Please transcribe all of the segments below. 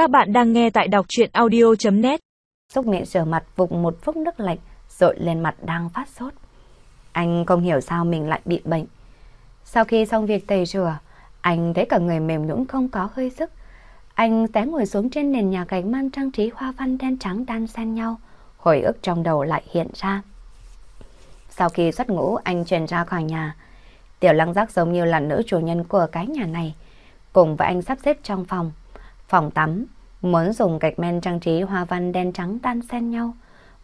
Các bạn đang nghe tại đọc chuyện audio.net Xúc miệng rửa mặt vụng một phút nước lạnh rội lên mặt đang phát sốt. Anh không hiểu sao mình lại bị bệnh. Sau khi xong việc tẩy rửa, anh thấy cả người mềm nhũn không có hơi sức. Anh té ngồi xuống trên nền nhà gạch mang trang trí hoa văn đen trắng đan xen nhau. Hồi ức trong đầu lại hiện ra. Sau khi xuất ngũ, anh chuyển ra khỏi nhà. Tiểu lăng giác giống như là nữ chủ nhân của cái nhà này. Cùng với anh sắp xếp trong phòng. Phòng tắm, muốn dùng gạch men trang trí hoa văn đen trắng tan xen nhau.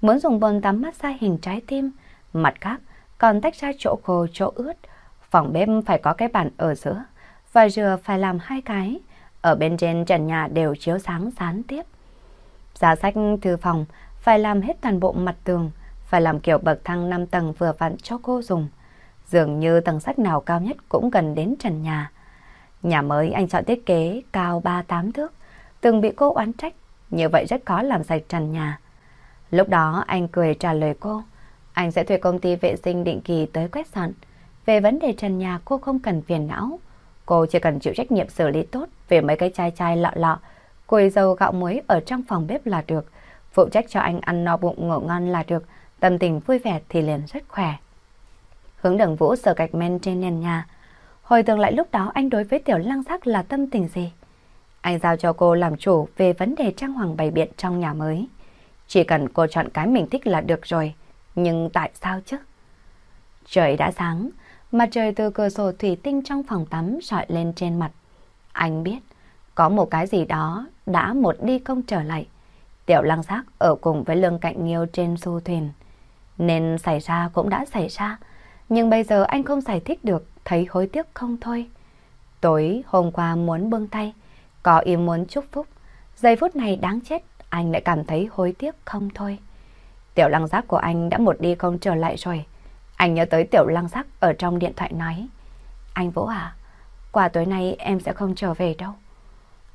Muốn dùng bồn tắm massage hình trái tim. Mặt khác, còn tách ra chỗ khô chỗ ướt. Phòng bếp phải có cái bàn ở giữa. Và dừa phải làm hai cái. Ở bên trên trần nhà đều chiếu sáng sán tiếp. Giá sách thư phòng phải làm hết toàn bộ mặt tường. Phải làm kiểu bậc thang 5 tầng vừa vặn cho cô dùng. Dường như tầng sách nào cao nhất cũng gần đến trần nhà. Nhà mới anh chọn thiết kế cao 3-8 thước, từng bị cô oán trách, như vậy rất khó làm sạch trần nhà. Lúc đó anh cười trả lời cô, anh sẽ thuê công ty vệ sinh định kỳ tới quét dọn. Về vấn đề trần nhà cô không cần phiền não, cô chỉ cần chịu trách nhiệm xử lý tốt về mấy cái chai chai lọ lọ, cùi dầu gạo muối ở trong phòng bếp là được, phụ trách cho anh ăn no bụng ngủ ngon là được, tâm tình vui vẻ thì liền rất khỏe. Hướng đường vũ sờ gạch men trên nền nhà, Hồi tưởng lại lúc đó anh đối với tiểu lăng sắc là tâm tình gì? Anh giao cho cô làm chủ về vấn đề trang hoàng bày biện trong nhà mới. Chỉ cần cô chọn cái mình thích là được rồi. Nhưng tại sao chứ? Trời đã sáng, mặt trời từ cửa sổ thủy tinh trong phòng tắm sọi lên trên mặt. Anh biết, có một cái gì đó đã một đi không trở lại. Tiểu lăng sắc ở cùng với lương cạnh nghiêu trên du thuyền. Nên xảy ra cũng đã xảy ra. Nhưng bây giờ anh không giải thích được thấy hối tiếc không thôi. Tối hôm qua muốn bưng tay, có ý muốn chúc phúc. Giây phút này đáng chết, anh lại cảm thấy hối tiếc không thôi. Tiểu lăng giác của anh đã một đi không trở lại rồi. Anh nhớ tới tiểu lăng giác ở trong điện thoại nói. Anh Vũ à, qua tối nay em sẽ không trở về đâu.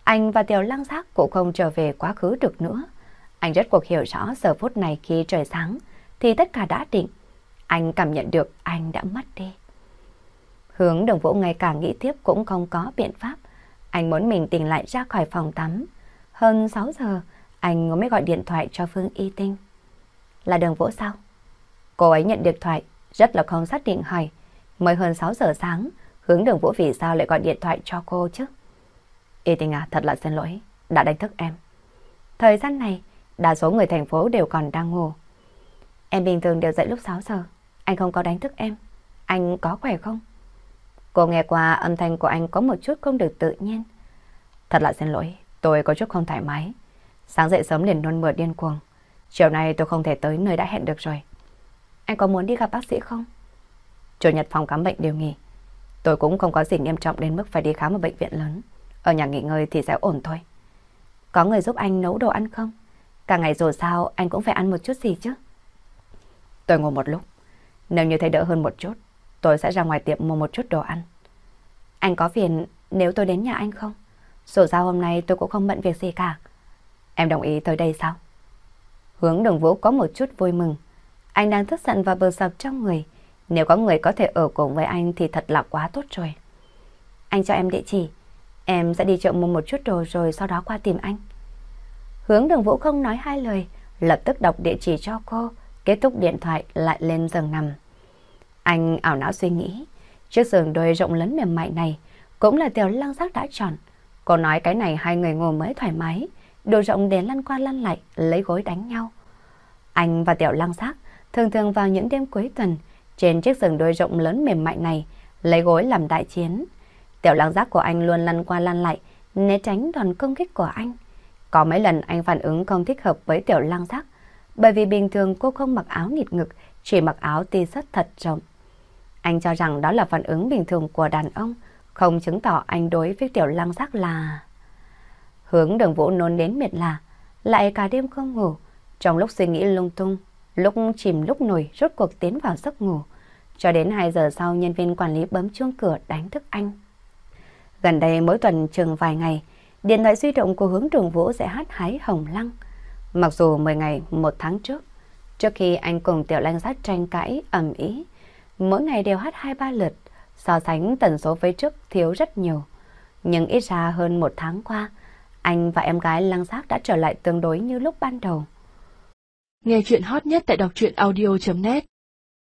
Anh và tiểu lăng giác cũng không trở về quá khứ được nữa. Anh rất cuộc hiểu rõ giờ phút này khi trời sáng thì tất cả đã định. Anh cảm nhận được anh đã mất đi. Hướng đồng vũ ngay cả nghĩ tiếp cũng không có biện pháp. Anh muốn mình tỉnh lại ra khỏi phòng tắm. Hơn 6 giờ, anh mới gọi điện thoại cho Phương Y Tinh. Là đường vũ sao? Cô ấy nhận điện thoại, rất là không xác định hỏi. Mới hơn 6 giờ sáng, hướng đường vũ vì sao lại gọi điện thoại cho cô chứ? Y Tinh à, thật là xin lỗi, đã đánh thức em. Thời gian này, đa số người thành phố đều còn đang ngủ. Em bình thường đều dậy lúc 6 giờ, anh không có đánh thức em. Anh có khỏe không? Cô nghe qua âm thanh của anh có một chút không được tự nhiên. Thật là xin lỗi, tôi có chút không thoải mái. Sáng dậy sớm liền nôn mửa điên cuồng. Chiều nay tôi không thể tới nơi đã hẹn được rồi. Anh có muốn đi gặp bác sĩ không? Chủ nhật phòng khám bệnh đều nghỉ. Tôi cũng không có gì nghiêm trọng đến mức phải đi khám ở bệnh viện lớn. Ở nhà nghỉ ngơi thì sẽ ổn thôi. Có người giúp anh nấu đồ ăn không? Cả ngày rồi sao anh cũng phải ăn một chút gì chứ? Tôi ngồi một lúc. Nếu như thấy đỡ hơn một chút, tôi sẽ ra ngoài tiệm mua một chút đồ ăn. Anh có phiền nếu tôi đến nhà anh không? Dù sao hôm nay tôi cũng không bận việc gì cả. Em đồng ý tới đây sao? Hướng đồng vũ có một chút vui mừng. Anh đang tức giận và bờ sập trong người. Nếu có người có thể ở cùng với anh thì thật là quá tốt rồi. Anh cho em địa chỉ. Em sẽ đi chợ mua một chút đồ rồi sau đó qua tìm anh. Hướng đường vũ không nói hai lời, lập tức đọc địa chỉ cho cô, kết thúc điện thoại lại lên giường nằm. Anh ảo não suy nghĩ, chiếc giường đôi rộng lớn mềm mại này cũng là tiểu lăng giác đã chọn. Cô nói cái này hai người ngồi mới thoải mái, đồ rộng để lăn qua lăn lại, lấy gối đánh nhau. Anh và tiểu lăng giác thường thường vào những đêm cuối tuần, trên chiếc giường đôi rộng lớn mềm mại này, lấy gối làm đại chiến. Tiểu lăng giác của anh luôn lăn qua lăn lại, né tránh đòn công kích của anh. Có mấy lần anh phản ứng không thích hợp với tiểu lăng giác, bởi vì bình thường cô không mặc áo nghịt ngực, chỉ mặc áo ti rất thật rộng. Anh cho rằng đó là phản ứng bình thường của đàn ông, không chứng tỏ anh đối với tiểu lăng giác là... Hướng đường vũ nôn đến mệt là, lại cả đêm không ngủ. Trong lúc suy nghĩ lung tung, lúc chìm lúc nổi, rốt cuộc tiến vào giấc ngủ. Cho đến 2 giờ sau, nhân viên quản lý bấm chuông cửa đánh thức anh. Gần đây mỗi tuần chừng vài ngày, điện thoại di động của hướng đường vũ sẽ hát hái hồng lăng. Mặc dù 10 ngày, một tháng trước, trước khi anh cùng tiểu lăng giác tranh cãi, ẩm ý, mỗi ngày đều hát hai ba lượt, so sánh tần số với trước thiếu rất nhiều. Nhưng ít ra hơn một tháng qua, anh và em gái lăng xác đã trở lại tương đối như lúc ban đầu. Nghe chuyện hot nhất tại đọc truyện audio.net